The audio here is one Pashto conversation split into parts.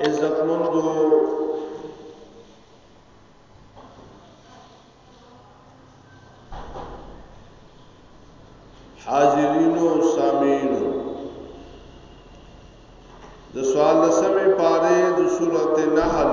عزتمندو حاضرینو او سامعینو د سوال لسمې پاره د سورته نحل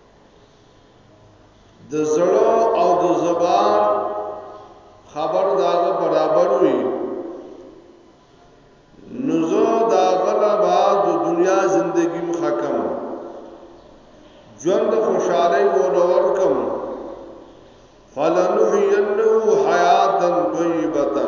د زړه او د زبان خبر داغه برابر وي نو زه داغه نه با د دنیا زندگی مخه کم ژوند خوشحالی ولور کم فلنحینه حیاتا طیبتا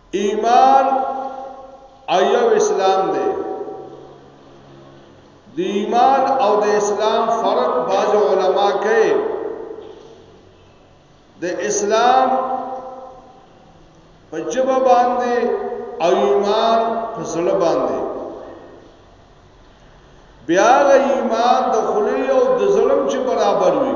ایمان ایو اسلام دی د ایمان او د اسلام فرق باز علما کوي د اسلام په جبه باندې او ایمان په زړه باندې بیا ایمان د خلی او د ظلم چې برابر وي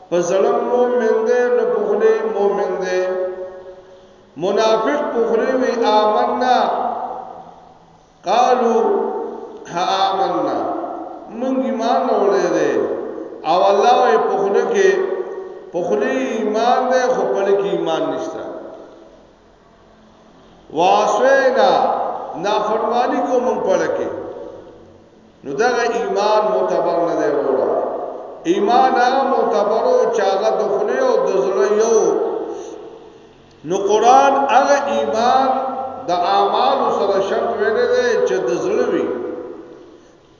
په زړه مؤمن دی نو په خوله مؤمن دی منافق په خوله وی آمنا قالو ها آمنا مونږ ایمان اورې دی او الله یې په خوله کې په خوله ایمان دی خو په لکه ایمان نشته واسوینا نافرمانی کو مونږ پړه کې نو دغه ایمان معتبر نه دی وروړه ایمان هغه معتبر او چاغه د خلی او د زړه یو نو قران هغه ایمان د اعمال سره شرط ویلې چې د زړه وی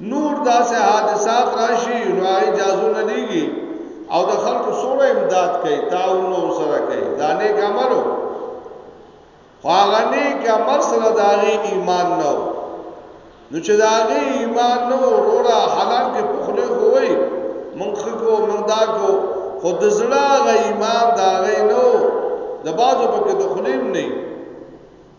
نور داسې حادثات راشي نو هغه اجازونه لیږي او د خلکو سوره امداد کوي تعاون نور سره کوي دا نیک عملو خو هغه نیک عمل سره د هغې ایمان نه و نو چې د هغې ایمان نه و وروره حلال کې په خولې خو وایي مونږ ښه کو مونږ دا کو خو د زړه هغه ایمان د هغې نه و د بعضو پکې د خولې هم نه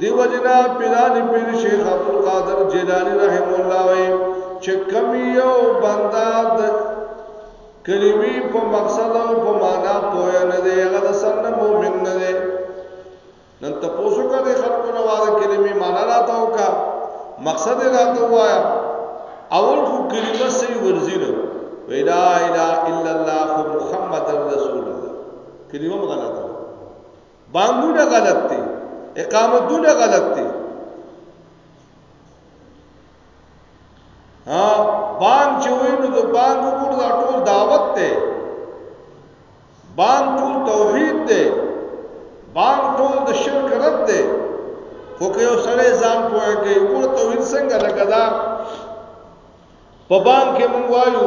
دې وجې نه پيران پير شيخ عبدالقادر جيلاني رحمه الله وايي چې کوم يو بنده د کلمې په مقصد او په مانا پوه نه دی هغه د سر نه مؤمن نه دی. نن تپوس وکړه دې خلکو نه واه د کلمې مانا راته وکړه مقصد يې راته ووايه اول خو کلمه صحيح ورځي نه وایي لا اله الا الله خو محمد رسول الله کلمه هم غلطه ده. بانګونه غلط دي اقامتونه غلط دي ها بانګ چې وایي نو د بانګ وګور دا ټول دعوت دی بانګ ټول توحید دی بانګ ټول د شرک رد دی خو که یو سړی ځان پوهه کوي وګور توحید څنګه لګا دا په بانګ کې مونږ وایو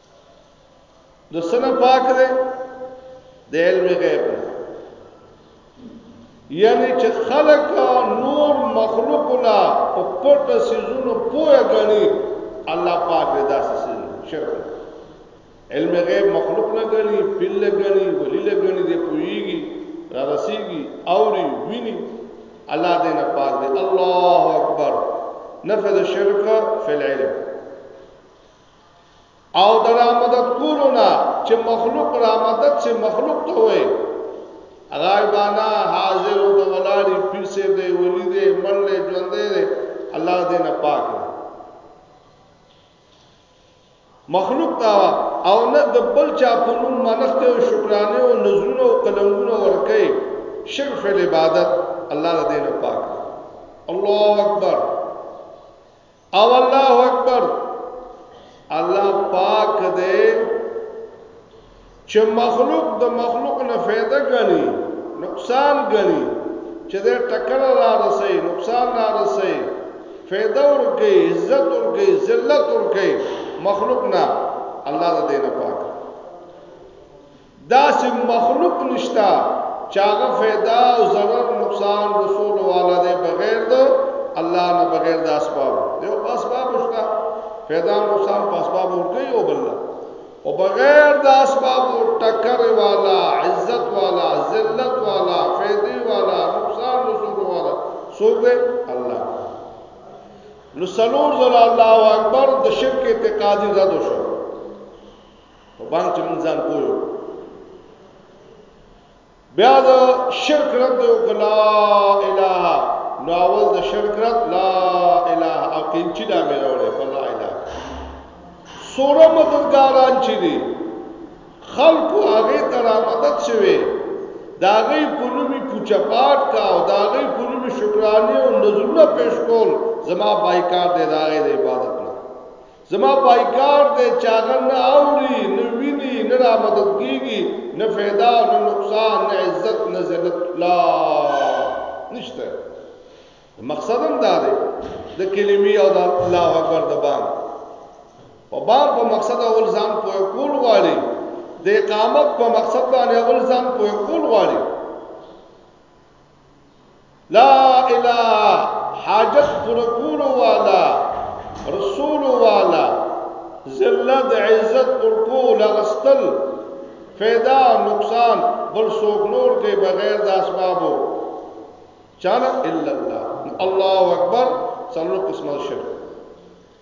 نو سنه پاک دی د علم غیب یعنی چې خلق نور مخلوق لا په پټ سيزونو پوهه غني الله پاک دې داسې سي شرک علم غیب مخلوق نه غني پل نه غني ولی نه غني دې پويږي را رسیږي اوري ویني الله دې نه پاک دې الله اکبر نفذ الشرك في العلم او د رامدد کولو نه چې مخلوق رامدد چې مخلوق ته وي غایبانا حاضر او د ولاړی پیر سه دی ولی دی مل له ژوند دی الله دې نه پاک مخلوق دا او نه د بل چا په نوم منښت او شکرانه او نذرونه او قلمونه ورکه شرک فعل عبادت الله دې نه پاک الله اکبر او الله اکبر الله پاک دې چې مخلوق د مخلوق نه فائدہ غني نقصان غني چې دې ټکر را رسي نقصان را رسي فائدہ ورکه عزت ورکه ذلت ورکه مخلوق نه الله دې نه پاک داسې مخلوق نشته چې هغه فایده او ضرر نقصان رسول والا دی بغیر د الله نه بغیر د اسباب دی او اسباب شته فایده او نقصان په اسباب ورګي او بل او بغیر د اسباب ټکر والا عزت والا ذلت والا فیدی والا نقصان رسول والا څوک دی الله نو سلور زل الله اکبر د شرک اعتقادي رد شو په باندې چې موږ ځان پوهو بیا د شرک رد یو کلا اله نو اول د شرک رد لا اله او کینچی دا مې راوړې په لا اله سوره مددګاران چې دي خلق هغه تر مدد شوي دا غي پونمي پوچپاټ کا او دا غي پونمي شکرانه او نذرونه پیش کول زما بایکار دی دا غي عبادت زما بایکاټ دی چې هغه نه اوري، نه ویني، نه رامدد کېږي، نه فایده او نه نقصان، نه عزت، نه ذلت لا نشته. مقصد هم دا دی د کلمې او د الله اکبر د بام په بام په مقصد اول ځان پوه کول غواړي د اقامت په مقصد باندې اول ځان پوه کول غواړي لا اله حاجت پر کول والا رسول والا ذلت عزت پر کول غستل فیدا نقصان بل سوک نور کې بغیر د اسبابو چانه الا الله الله اکبر څلور قسمه شرک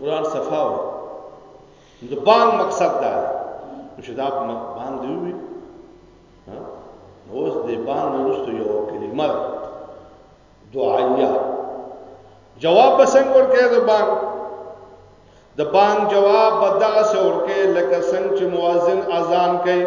قران صفه و د بانګ مقصد دا دی چې دا بانګ دی وي اوس د بانګ وروسته یو کلمه دعایه جواب بسنګ ورکه د بانګ د بانګ جواب بدغه سورکه لکه څنګه چې مؤذن اذان کوي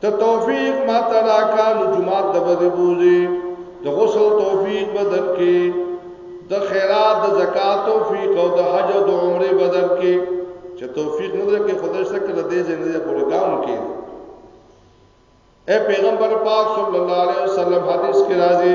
ته توفیق ما ته راکا نو جمعات ته به بوزي د غسل توفیق بدر کې د خیرات د زکات توفیق او د حج او د عمره بدر کې چې توفیق نه درکې خدای سره کړه دې ځنه دې پورې ګام کې اے پیغمبر پاک صلی الله علیه وسلم حدیث کې راځي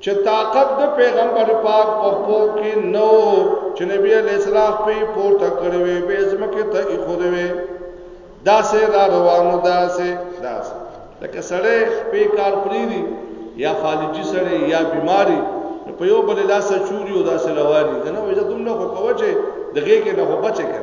چه طاقت د پیغمبر پاک په پښو کی نه وو چه نبی علیه السلام خپې پورته کړې وې بې ځمکې ته ایښودې وې داسې را روانو داسې داسې لکه سړی خپې کار پریدي یا فالجی سړی یا بیماری په یو بل لاس چوری او داسې رواني کنه وې زه دومره خو کوچې دغه کې نه خو بچې کړ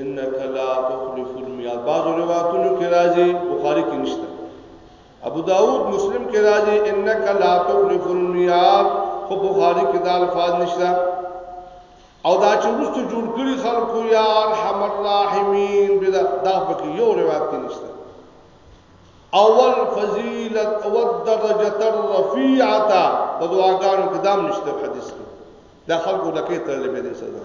انک لا تخلف المیاد بعض روایتونو کې راځي بخاری کې نشته ابو داود مسلم کې راځي انک لا تخلف المیاد خو بخاری کې دا الفاظ نشته او دا چې وروسته جوړ کړي خلکو یا ارحم الراحمین بدا دا پکې یو روایت کې نشته اول فضیلت او درجه الرفیعه په دعاګانو کې دام نشته حدیث کې دا خلکو لکه ترلې به دي سزا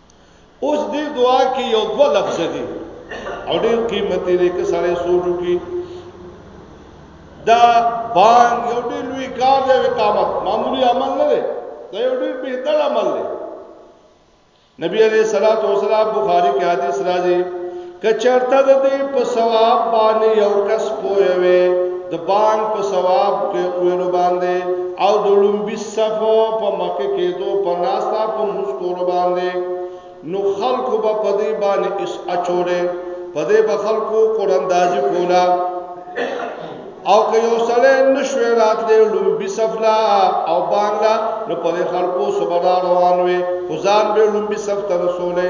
اوس دې دعا کې یو دوه لفظ دي او ډېر قیمتي دي که سړی سوچ وکړي دا بان یو ډېر لوی کار دی اقامت معمولی عمل نه دی دا یو ډېر بهتر عمل دی نبی علیہ الصلوۃ والسلام بخاری کې حدیث راځي که چرته د دې په ثواب باندې یو کس پوه وي د بانګ په ثواب کې ویلو باندې او د لومبي صف په مکه کېدو په ناستا په مسکول باندې نو خلکو به په دې باندې اس اچولې په دې به خلکو قراندازي کولا او که یو سره نشوي راتلې لومبي صف لا او بانګ لا نو په خلکو صبر روان وي خدان به لومبي صف ته رسولې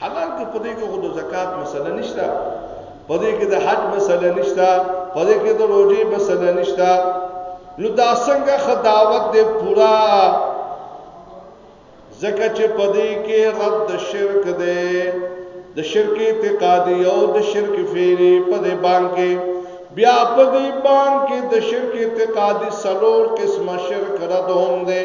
حلال کې په دې کې خود زکات مسله نشته په دې کې د حج مسله نشته په دې کې د روزي مسله نشته نو دا څنګه خداوت دې پورا زکه چې په دې کې رد شرک دې د شرک اعتقادي او د شرک فعلی په دې باندې بیا په دې باندې د شرک اعتقادي سلور قسمه شرک رد هم دې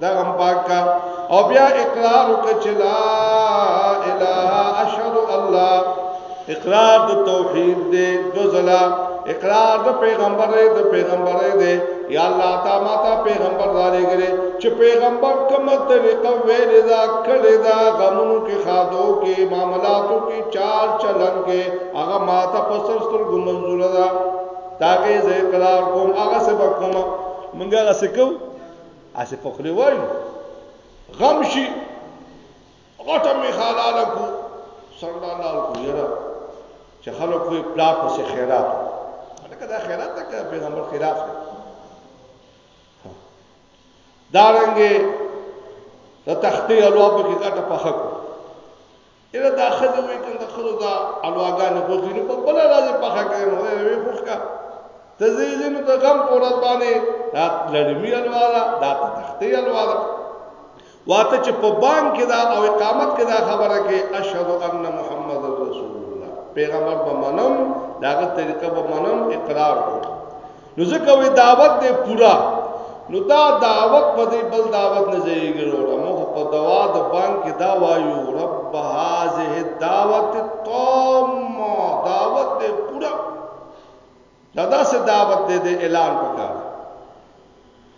دا غم پاک کا او بیا اقرار وکړه اله اشهد الله اقرار د توحید دې دوزلا اقرار د پیغمبر دې د پیغمبر دې یا الله تا ما تا پیغمبر دالې ګره چې پیغمبر کوم طریقه ویل دا کړی دا غمونو کې خادو کې معاملاتو کې چار چلن کې هغه ما تا پسر ستر ګمنزور دا تاکه زه اقرار کوم هغه سبق کوم منګه غسکو اسې په خلی وای غم شي غټه می حلاله کو صلی الله کو یرا چې خلک کوئی پلا پس خیرات لکه دا خیرات ته پیغمبر خلاف دی دارنګه د تختی الوا په کې کټه پخکو اله دا خدي وي کنه د خلو دا الواګان خو خینو په بل راځي په خا کې نو وي خوخ کا تزيزي نو ته غم په ورځ باندې دا لړمی الوالا دا تختي الوالا واته چې په بانک کې دا او اقامت کې دا خبره کې اشهد ان محمد رسول الله پیغمبر به منم داغه طریقه به منم اقرار کوم نو ځکه وې دعوت دې پورا نو دا دعوت په دې بل دعوت نه ځایږي وروره موږ په دوا د بانک کې دا وایو رب هذه الدعوت التامه دعوت دې پورا دا داسې دعوت دې دې اعلان وکړ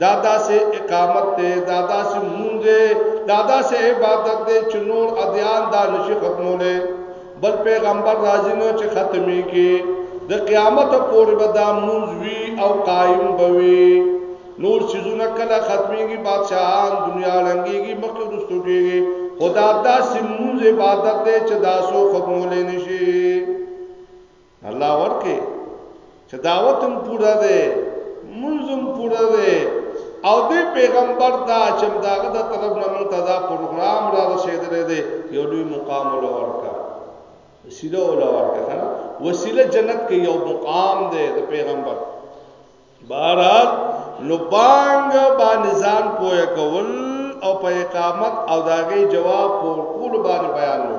دا داسې اقامت دی، دا داسې لمونځ دی، دا داسې عبادت دی چې نور ادیان دا نه شي ختمولی، بل پیغمبر راځي نه چې ختم یې کړي، د قیامت پورې به دا لمونځ وي او قایم به وي، نور څیزونه کله ختمېږي، بادشاهان، دنیا ړنګېږي، مخکې وروسته کېږي، خو دا داسې لمونځ، عبادت دی چې دا څوک ختمولی نه شي. الله ورکه چې دعوت هم پوره ده منظم پوره ده او دې پیغمبر دا چې داغه د طرف نه مونږ ته دا پروګرام را رسیدلې ده یو لوی مقام ولورکا وسیله ولورکا کنه وسیله جنت کې یو مقام ده د پیغمبر بارات نو بانګ باندې ځان پوهه کول او په اقامت او داغه جواب پور کول باندې بیان وو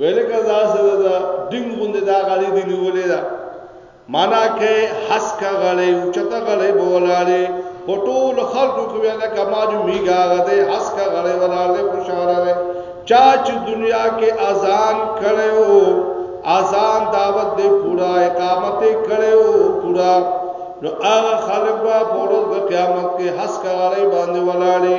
ویل که دا سره دا ډنګ غوندې دا غړې دی نیولې ده معنا کې حسکه غړې او چته غړې بولاړې په ټول خلکو کې ویل که ما جو میګا غدې حسکه غړې ولاړې خوشاله ده چا چې دنیا کې اذان کړي او اذان دعوت دې پورا اقامت کړي او پورا نو هغه خلک به په ورځ د قیامت کې حسکه غړې باندې ولاړې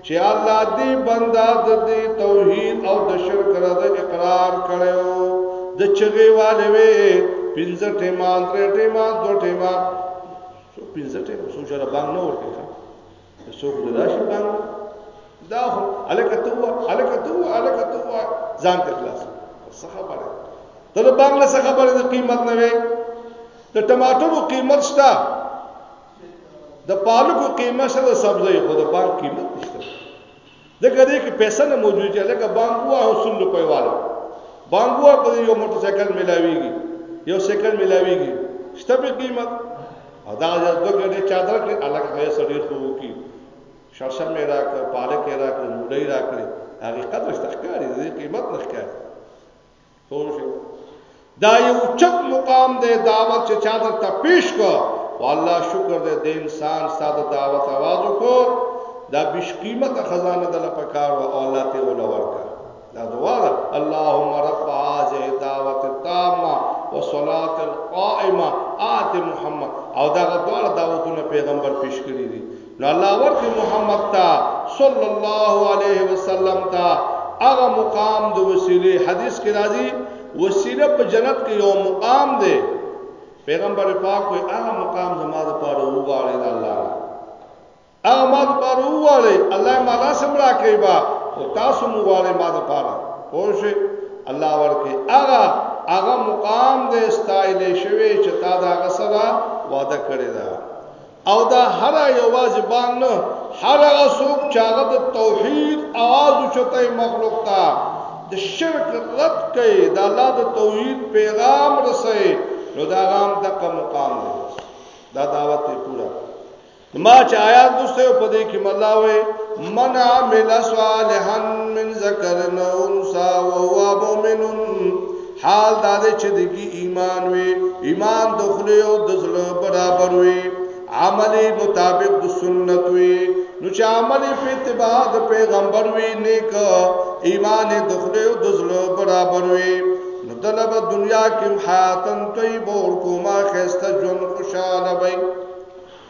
چه الله دی بنده د دی توحید او د شرک رد اقرار کړی او د چغی والی وی پنځه ټیما درې ټیما دو ټیما سو پنځه ټیما سو جره بانګ نه ورته ښه سو خو دا شي بانګ دا خو الکه تو الکه تو الکه تو ځان ته خلاص څه خبره ته بانګ له څه خبره د قیمت نه وي د ټماټرو قیمت شته د پالکو قیمه شه د سبزی خو د بانک قیمت نشته ځکه دې کې پیسې نه موجود چې لکه بانک واه او سل روپۍ والا بانک واه په یو موټر سایکل ملاویږي یو سایکل ملاویږي شته په قیمت او دا د دوه غړي چادر کې الګ هي سړی خو کی شرشم مې راکړ پالک یې راکړ موډۍ راکړ هغه قدر شته ښکاری دې قیمت نه ښکاری پوه دا یو چت مقام دی دعوت چې چا درته پیش کو والله شکر دې د انسان ساده دعوت आवाज وکړ دا بش قیمت خزانه دل پکار او الله ته ول ورکا دا دعا ده اللهم رب هذه دعوت التامه وصلاه القائمه آت محمد او دا دعا دعوتونه پیغمبر پیش کړی دي نو الله ورکړ محمد ته صلی الله علیه وسلم ته هغه مقام د وسیله حدیث کې راځي وسیله په جنت کې یو مقام دی پیغمبر پاک وي هغه مقام زما د پاره وغواړي د الله هغه ما د پاره وغواړي الله ما لا سمرا کوي با او تاسو مو غواړي ما د پاره خوش الله ورکه هغه هغه مقام د استایل شوی چې تا دا غسرا وعده کړی دا او دا هر یوازې بان نه هر هغه څوک چې هغه د توحید आवाज اوچتای مخلوق ته د شرک رد کوي د الله د توحید پیغام رسي نو دا غام دغه مقام دی دا دعوت ته پورا ما چې آیات دوسته په دې کې ملاوي من عمل صالحا من ذکر او انثى وهو مؤمن حال دا دی چې دګي ایمان وي ایمان د خولې او د زړه برابر وي عمل یې مطابق د سنت وي نو چې عمل یې په اتباع د پیغمبر وي نیک ایمان یې د خولې او د زړه برابر وي نو دله به دنیا کې حیاتن طیبه ورکوما خسته ژوند خوشاله وي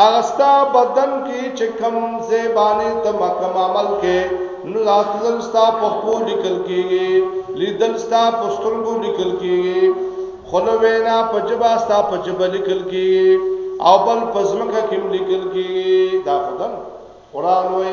هغه ستا بدن کی چه کوم ځای باندی ته محکم عمل کړی نو هغه تلل ستا په خپو لیکل کیږی لیدل ستا په سترګو لیکل کیږی خوله وینا په جبه ستا په جبه لیکل کیږی او بل په زمکه کیم لیکل کیږی دا خدن قران وای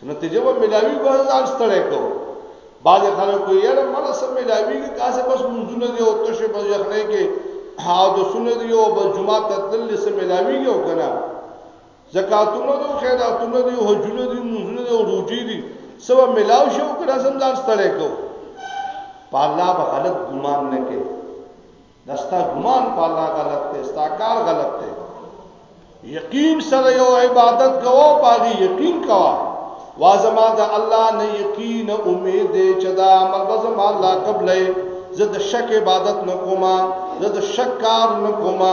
که نتیجه به ملاوي بس ځان ستړی کوو بعضې خلک وایي یاره مړه څه ملاویږي که هسې بس لمونځونه دي او تشې بس یخنۍ کې اودسونه دي او بس جومات ته تلل دي څه ملاویږي او که نه زکاتونه دي خیراتونه دي حجونه دي لمونځونه دي او روژې دي څه به ملاو شي او که نه ځان ستړی کوو په الله به غلط ګمان نه کوي دا ستا ګمان په الله غلط دی ستا کار غلط دی یقین سره یو عبادت کوو پاغي یقین کوه وازما د الله نه یقین امید دی چې دا عمل به زما الله قبلې زه د شک عبادت نه کومه زه د شک کار نه کومه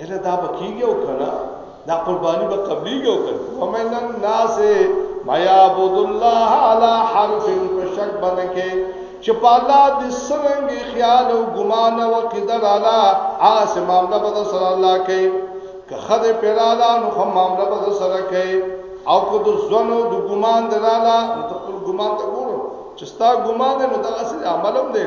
یاره دا به کیږي او کنه دا قرباني به قبليږي او کنه ومن الناس ما يعبد الله على حرف په شک باندې کې چې په الله د سرنګ خیال او ګمان او عقیده رالا آس معاملې به سره الله کوي که خدای پیرالا نو هم معاملې به سره کوي او کو د زونو د ګمان درالا نو خپل ګمان ته ګورو چې ستا ګمان نو دا اصل عملم دی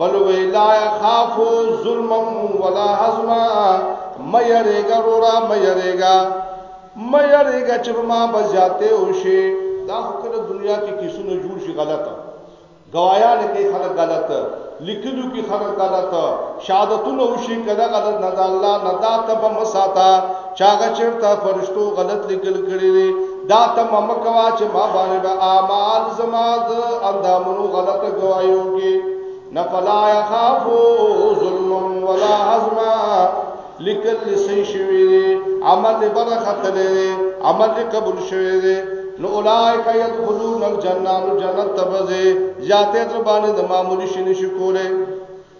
بل وی لا يخاف ظلما ولا هضما مه یریګا رورا مه یریګا مه یریګا چې ما بزیاته وشي دا خو کله دنیا کې کیسونه جوړ شي غلطه گوايان کې خلک غلط لیکلو کې خلک غلط شهادتونه وشي کله غلط نه دا الله نه دا ته په مساتا چاغه چرته فرشتو غلط لیکل کړي دا تمه مه کوه چې ما باندې به اعمال زما د اندامونو غلطه ګواهي وکړي، نه فلا یخاف ظلما ولا هضما لیکل دې صحیح شوي دي، عمل دې بره ختلی دی، عمل دې قبول شوی دی، نو اولئک یدخلون الجنه نو جنت ته به ځې، زیاتی در باندې د معمولي شي نه شي کولی.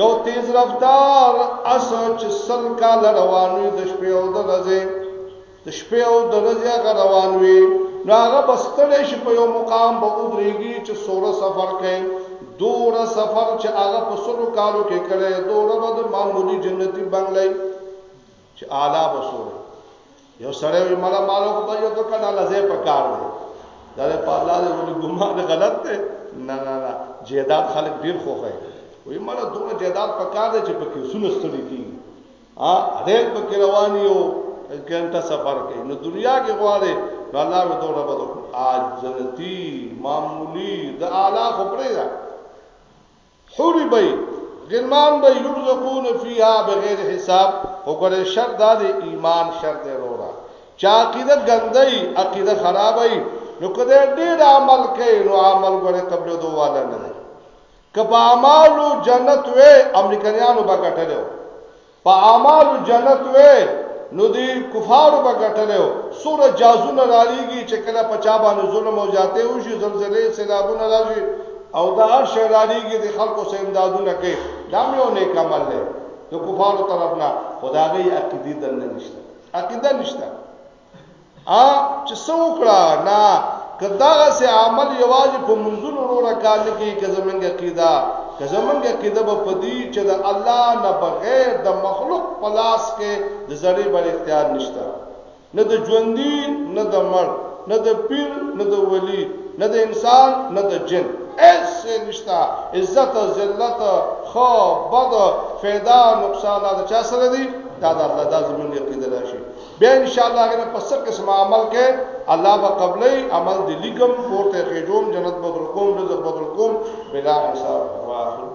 یو تیز رفتار اس چې سل کاله روان وي، د شپې او د ورځې، د شپې او د ورځې هغه روان وي، نو هغه به ستړی شي، په یو مقام به ودرېږي چې څوره سفر کړي، دومره سفر چې هغه په سلو کالو کې کړی، دومره به د معمولي جنتي بنګلې. چې اعلی به څو دی یو سړی وی مړه مالو خو به یو تو کنه لزه په کار دی دا له په الله دی ولې ګمان غلط دی نه نه نه جیداد خلک ډیر خوخه وی مړه دوه جیداد په کار دی چې په کې سونه ستړي کی ا ریل په کې روان یو ګنټه سفر کوي نو دنیا کې غواړي نو الله به دوه به اج جنتی معمولی د اعلی خو پرې ده حوری به یی، غلمان به یی یرزقون فیها بغیر حساب خو ګوره شرط دا دی ایمان شرط دی وروره چه عقیده ګنده یی عقیده خرابه یی نو که دی ډیر عمل کوي نو عمل ګوره قبلیدو واله نه دی که په اعمالو جنت وی امریکنیانو به ګټلی وو. په اعمالو جنت وی نو دی کفارو به ګټلی وو څومره جازونه رالیږی چه کله په چا باندی ظلم او زیاتی وشی زلزلی سیلابونه راشی او دا هر شی رالیږی دی خلکو سه امدادونه کئی دا هم یو نیک عمل دی د کفارو طرف نه خو د هغی عقیدی دننه نشته عقیده نشته. ا چې څه وکړه نا که دغه سه عمل یوازې په منځونو وروره کار نه کوي که زمونږ عقیده که زمونږ عقیده به په دي چې د الله نه بغیر د مخلوق په لاس کې د زرې بر اختیار نشته نه د ژوندي نه د مړ نه د پیر نه د ولي نه د انسان نه د جن هیڅ شی نشته عزت ذلت ښه بد فایده نقصان دا د چا سره دي دا د الله دا زمونږ عقیده راشي بیا ان شاء الله هغه نه په څه قسم عمل کړئ الله به قبلوي عمل دې لیکم کور ته خېژوم جنت به درکوم رزق به درکوم بلا حساب واخر